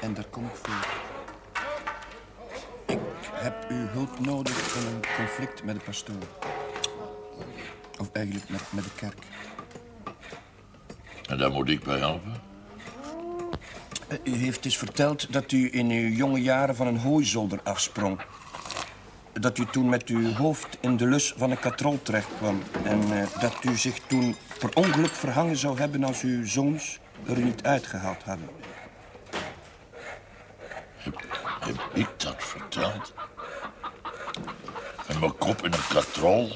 En daar kom ik voor. Ik heb uw hulp nodig in een conflict met de pastoor. Of eigenlijk met, met de kerk. En daar moet ik bij helpen? Eh, U heeft eens verteld dat u in uw jonge jaren van een hooizolder afsprong. Dat u toen met uw hoofd in de lus van een katrol terechtkwam. En eh, dat u zich toen per ongeluk verhangen zou hebben als uw zoons er u niet uitgehaald hadden. Heb ik dat verteld? En mijn kop in een katrol?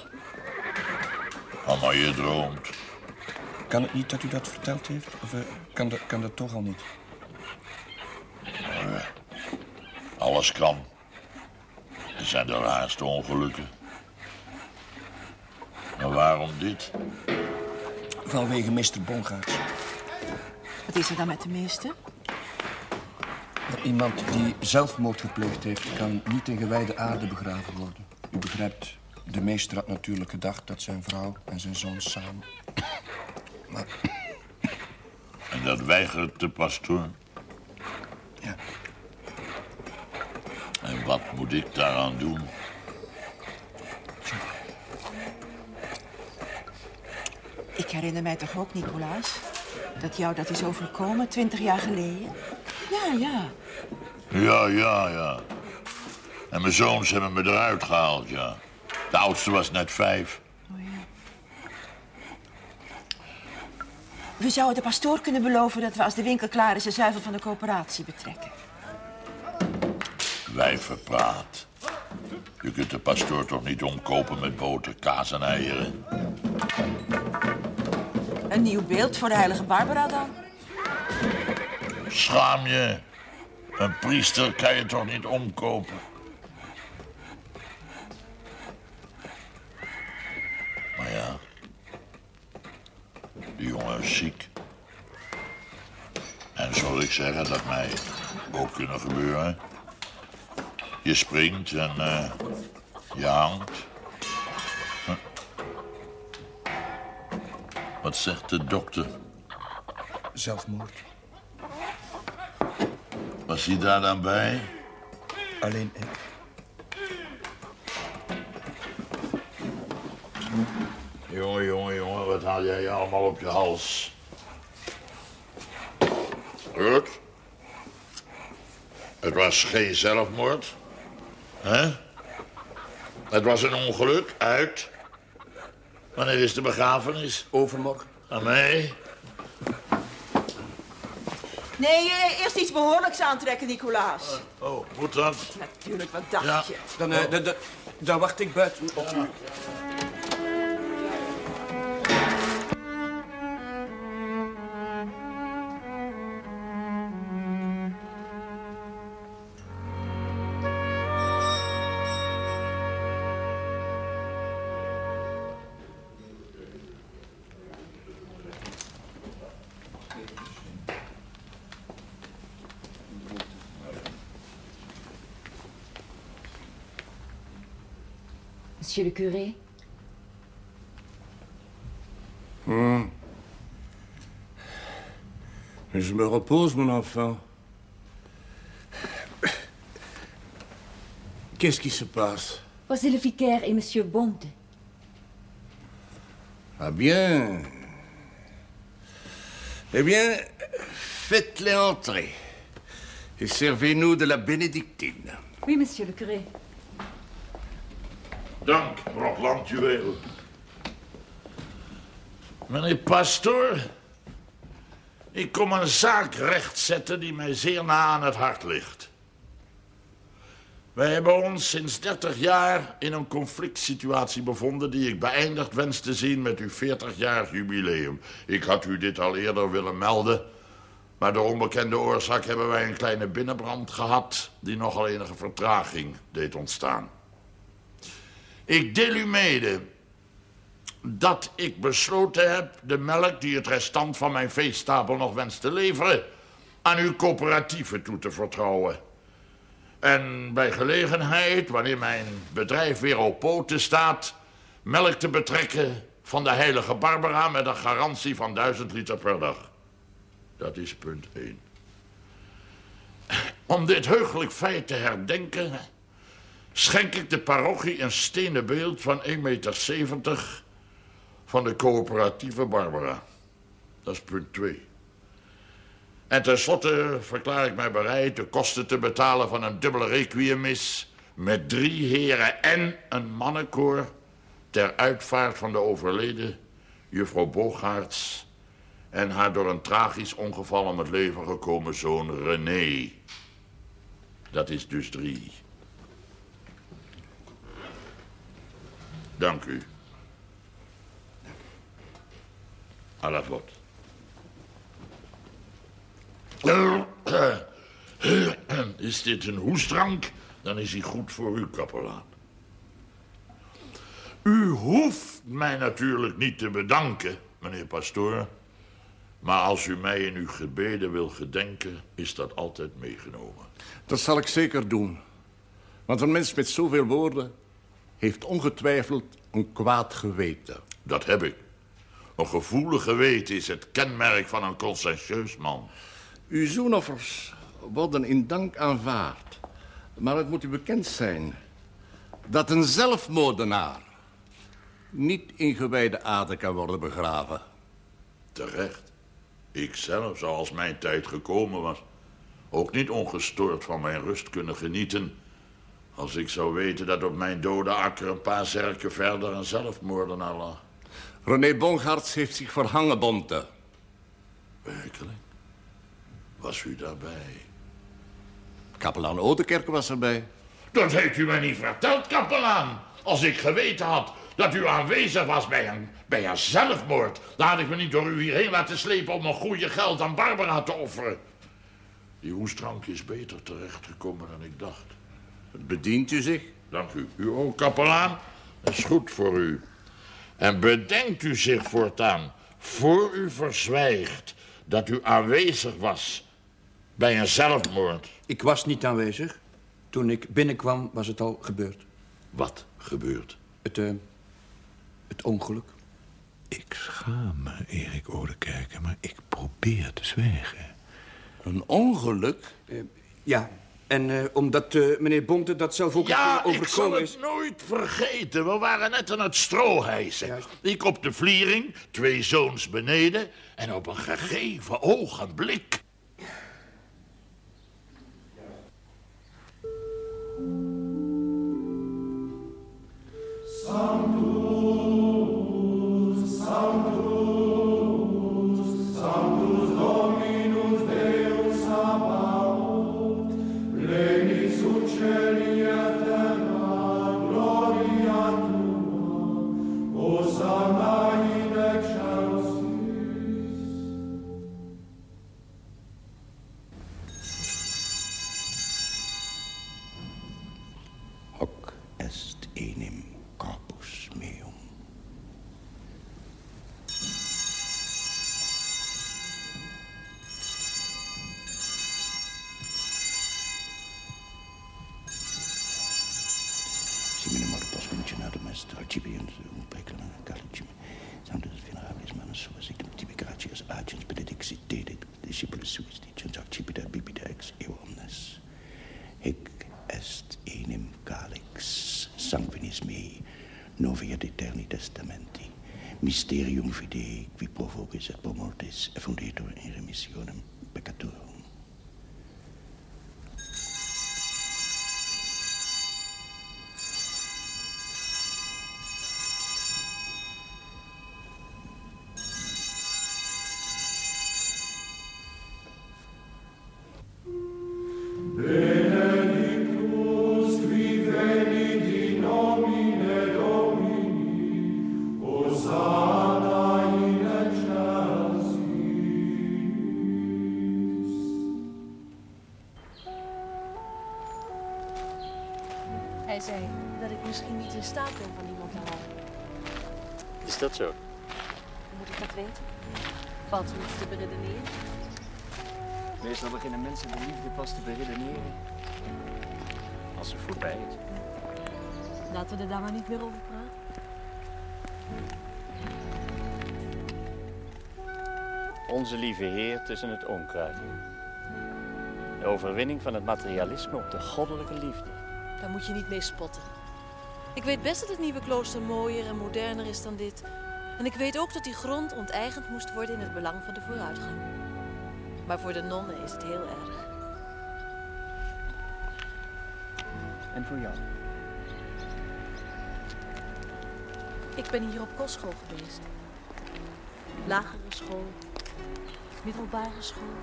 Maar je droomt. Kan het niet dat u dat verteld heeft? Of eh, kan, dat, kan dat toch al niet? Eh, Alles kan. Er zijn de raarste ongelukken. Maar waarom dit? Vanwege Mr. Bongaerts. Wat is er dan met de meester? Iemand die zelfmoord gepleegd heeft, kan niet in gewijde aarde begraven worden. U begrijpt, de meester had natuurlijk gedacht dat zijn vrouw en zijn zoon samen. Maar En dat weigert de pastoor? Ja. En wat moet ik daaraan doen? Ik herinner mij toch ook, Nicolaas, dat jou dat is overkomen twintig jaar geleden? Ja, ja. Ja, ja, ja. En mijn zoons hebben me eruit gehaald, ja. De oudste was net vijf. We zouden de pastoor kunnen beloven dat we als de winkel klaar is... de zuivel van de coöperatie betrekken. Wijvenpraat. Je kunt de pastoor toch niet omkopen met boter, kaas en eieren? Een nieuw beeld voor de heilige Barbara dan? Schaam je. Een priester kan je toch niet omkopen? Maar ja, die jongen is ziek. En zal ik zeggen dat mij ook kunnen gebeuren. Je springt en eh, je hangt. Huh? Wat zegt de dokter? Zelfmoord. Was hij daar dan bij? Alleen ik. Jongen, jongen, jongen, wat haal jij allemaal op je hals? Goed. Het was geen zelfmoord. hè? Het was een ongeluk, uit. Wanneer is de begrafenis? Overmorgen. Aan mij? Nee, eh, eerst iets behoorlijks aantrekken, Nicolaas. Oh, moet dat? Natuurlijk, wat dacht Ja, je? dan, eh, dan- dan- dan wacht ik buiten op u. Monsieur le curé Hmm. Je me repose, mon enfant. Qu'est-ce qui se passe? Voici le vicaire et Monsieur Bonte. Ah bien. Eh bien, faites-les entrer. Et servez-nous de la bénédictine. Oui, monsieur le curé. Dank, Rotlandjuweel. Meneer Pastoor, ik kom een zaak rechtzetten die mij zeer na aan het hart ligt. Wij hebben ons sinds 30 jaar in een conflict situatie bevonden die ik beëindigd wens te zien met uw 40-jarig jubileum. Ik had u dit al eerder willen melden, maar door onbekende oorzaak hebben wij een kleine binnenbrand gehad die nogal enige vertraging deed ontstaan. Ik deel u mede dat ik besloten heb de melk die het restant van mijn veestapel nog wenst te leveren aan uw coöperatieven toe te vertrouwen. En bij gelegenheid, wanneer mijn bedrijf weer op poten staat, melk te betrekken van de heilige Barbara met een garantie van 1000 liter per dag. Dat is punt 1. Om dit heugelijk feit te herdenken, schenk ik de parochie een stenen beeld van 1,70 meter van de coöperatieve Barbara. Dat is punt 2. En tenslotte verklaar ik mij bereid de kosten te betalen van een dubbele requiemmis met drie heren en een mannenkoor ter uitvaart van de overleden juffrouw Bogaerts en haar door een tragisch ongeval om het leven gekomen zoon René. Dat is dus drie. Dank u. À la. Is dit een hoestdrank? Dan is hij goed voor u, kapelaan. U hoeft mij natuurlijk niet te bedanken, meneer pastoor. Maar als u mij in uw gebeden wil gedenken, is dat altijd meegenomen. Dat zal ik zeker doen. Want een mens met zoveel woorden heeft ongetwijfeld een kwaad geweten. Dat heb ik. Een gevoelig geweten is het kenmerk van een conscientieus man. Uw zoenoffers worden in dank aanvaard. Maar het moet u bekend zijn dat een zelfmoordenaar niet in gewijde aarde kan worden begraven. Terecht. Ik zelf zou als mijn tijd gekomen was... ook niet ongestoord van mijn rust kunnen genieten... als ik zou weten dat op mijn dode akker een paar zerken verder een zelfmoordenaar lag. René Bongaerts heeft zich verhangen, Bonte. Werkelijk? Was u daarbij? Kapelaan Oudekerk was erbij. Dat heeft u mij niet verteld, kapelaan. Als ik geweten had dat u aanwezig was bij een, bij een zelfmoord... dan had ik me niet door u hierheen laten slepen om een goede geld aan Barbara te offeren. Die hoestdrank is beter terechtgekomen dan ik dacht. Bedient u zich? Dank u. U ook, kapelaan? Dat is goed voor u. En bedenkt u zich voortaan, voor u verzwijgt... dat u aanwezig was Bij een zelfmoord. Ik was niet aanwezig. Toen ik binnenkwam was het al gebeurd. Wat gebeurd? Het, eh, het ongeluk. Ik schaam me, Erik Oudekerke, maar ik probeer te zwijgen. Een ongeluk? ja, en eh, omdat eh, meneer Bonte dat zelf ook Ja, een keer ik zal overkomen is... het nooit vergeten. We waren net aan het strohijsen. Ik op de vliering, twee zoons beneden... en op een gegeven ogenblik... Sanctus, pas te beredeneren. Als ze voorbij is. Laten we er daar maar niet meer over praten. Onze lieve Heer tussen het onkruid. De overwinning van het materialisme op de goddelijke liefde. Daar moet je niet mee spotten. Ik weet best dat het nieuwe klooster mooier en moderner is dan dit. En ik weet ook dat die grond onteigend moest worden in het belang van de vooruitgang. Maar voor de nonnen is het heel erg. En voor jou? Ik ben hier op kostschool geweest. Lagere school, middelbare school.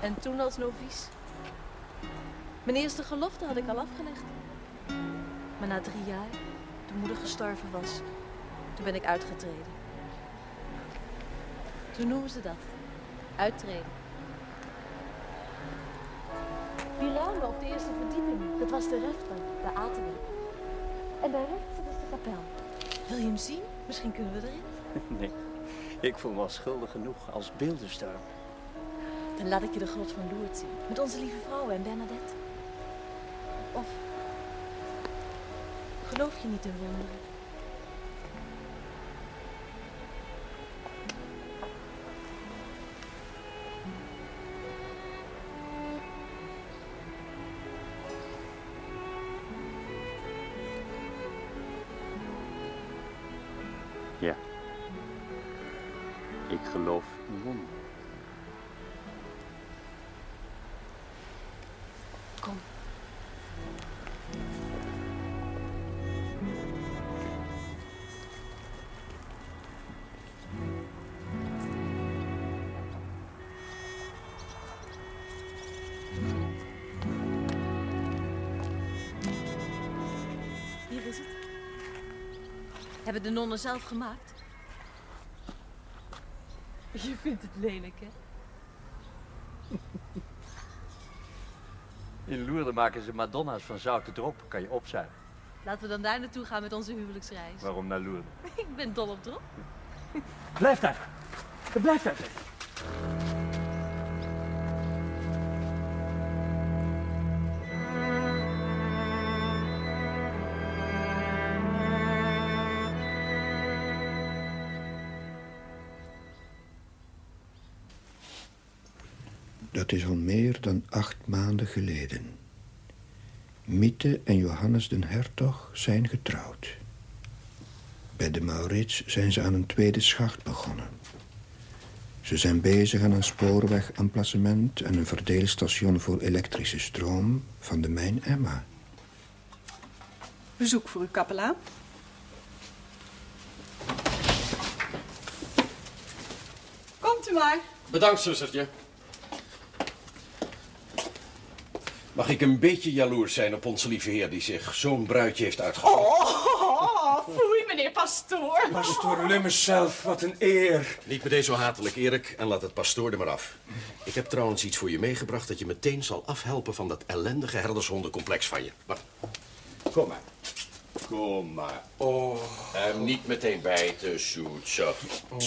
En toen als novice. Mijn eerste gelofte had ik al afgelegd. Maar na drie jaar, toen moeder gestorven was, toen ben ik uitgetreden. Toen noemen ze dat. Uittreden. Die ramen op de eerste verdieping, dat was de refter, daar aten we. En daar rechts dat is de kapel. Wil je hem zien? Misschien kunnen we erin. Nee, ik voel me al schuldig genoeg als beeldenstorm. Dan laat ik je de grot van Lourdes zien. Met onze lieve vrouw en Bernadette. Of geloof je niet in wonderen? Hebben de nonnen zelf gemaakt? Je vindt het lelijk, hè? In Loerden maken ze madonna's van zoute drop. Kan je opzuigen. Laten we dan daar naartoe gaan met onze huwelijksreis. Waarom naar Loerden? Ik ben dol op drop. Blijf daar. Blijf daar. Is al meer dan acht maanden geleden. Miete en Johannes den Hertog zijn getrouwd. Bij de Maurits zijn ze aan een tweede schacht begonnen. Ze zijn bezig aan een spoorwegemplacement en een verdeelstation voor elektrische stroom van de mijn Emma. Bezoek voor uw kapelaan. Komt u maar. Bedankt, zustertje. Mag ik een beetje jaloers zijn op onze lieve heer die zich zo'n bruidje heeft uitgezocht? Oh, foei, meneer pastoor. Pastoor Lummers zelf, wat een eer. Niet meteen zo hatelijk, Erik, en laat het pastoor er maar af. Ik heb trouwens iets voor je meegebracht dat je meteen zal afhelpen van dat ellendige herdershondencomplex van je. Wacht. Kom maar. Kom maar. Oh. En niet meteen bijten, zoet, zo. Oh.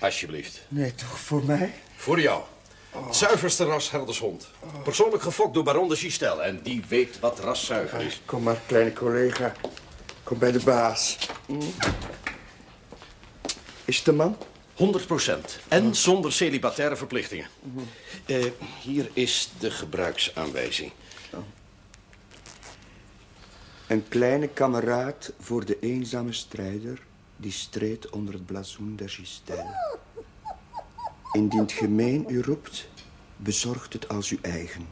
Alsjeblieft. Nee, toch voor mij? Voor jou. Zuiverste ras herdershond. Persoonlijk gefokt door baron de Gistel. En die weet wat raszuiver is. Kom maar, kleine collega. Kom bij de baas. Hm? Is het een man? 100 procent. En zonder celibataire verplichtingen. Eh, hier is de gebruiksaanwijzing. Een kleine kameraad voor de eenzame strijder die streed onder het blazoen der Gistel. Indien het gemeen u roept, bezorgt het als uw eigen.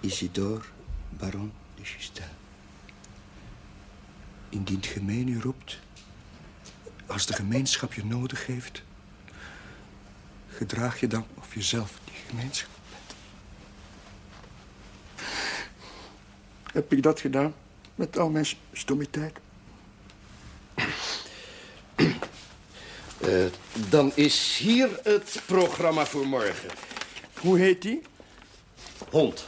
Isidore, baron de. Indien het gemeen u roept, als de gemeenschap je nodig heeft, gedraag je dan of jezelf die gemeenschap bent. Heb ik dat gedaan met al mijn stommiteit? Eh, dan is hier het programma voor morgen. Hoe heet die? Hond.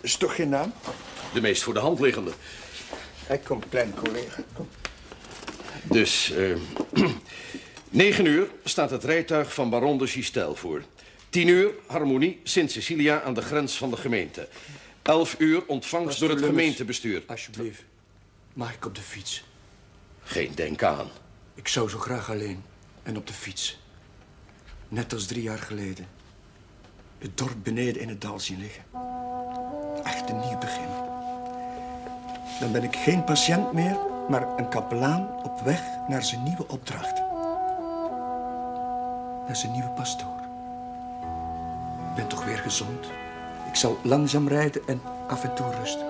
Is toch geen naam? De meest voor de hand liggende. Hij komt, kleine collega. Kom. Dus, eh 9 uur staat het rijtuig van baron de Gistel voor. 10 uur harmonie Sint-Cecilia aan de grens van de gemeente. 11 uur ontvangst door het gemeentebestuur. Alsjeblieft. Mag ik op de fiets? Geen denk aan. Ik zou zo graag alleen en op de fiets. Net als drie jaar geleden. Het dorp beneden in het dal zien liggen. Echt een nieuw begin. Dan ben ik geen patiënt meer, maar een kapelaan op weg naar zijn nieuwe opdracht. Naar zijn nieuwe pastoor. Ik ben toch weer gezond. Ik zal langzaam rijden en af en toe rusten.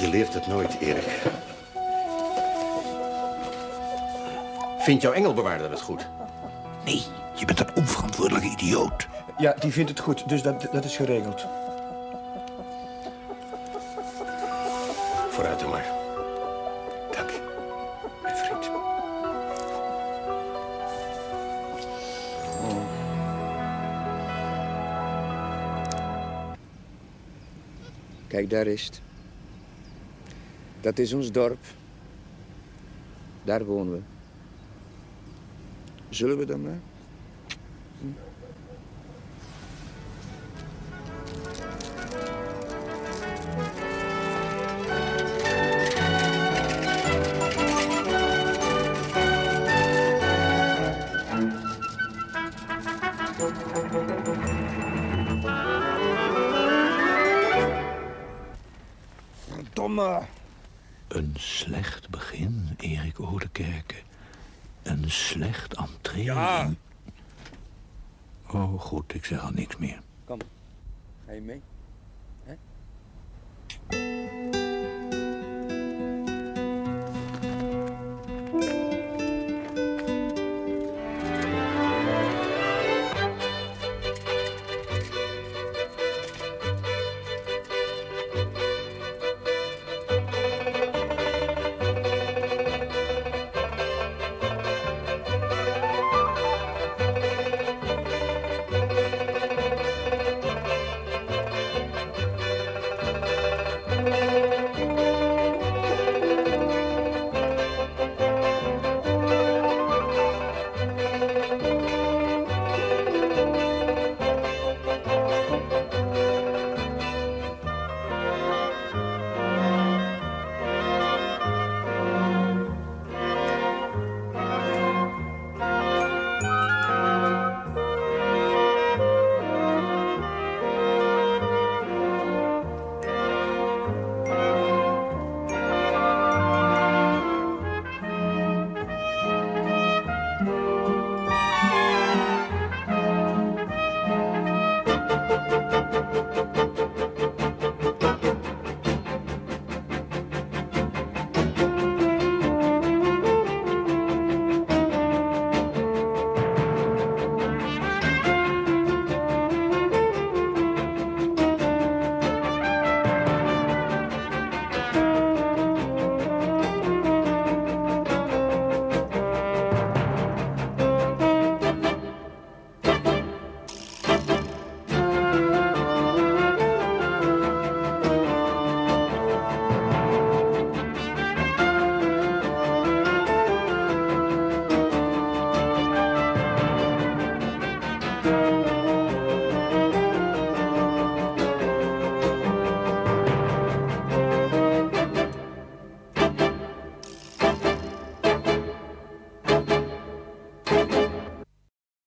Je leert het nooit, Erik. Vindt jouw engelbewaarder het goed? Nee, je bent een onverantwoordelijke idioot. Ja, die vindt het goed, dus dat, dat is geregeld. Vooruit dan maar. Dank, mijn vriend. Kijk, daar is het. Dat is ons dorp. Daar wonen we. Zullen we dan maar? Slecht entree. Ja. Oh, goed, ik zeg al niks meer. Kom, ga je mee?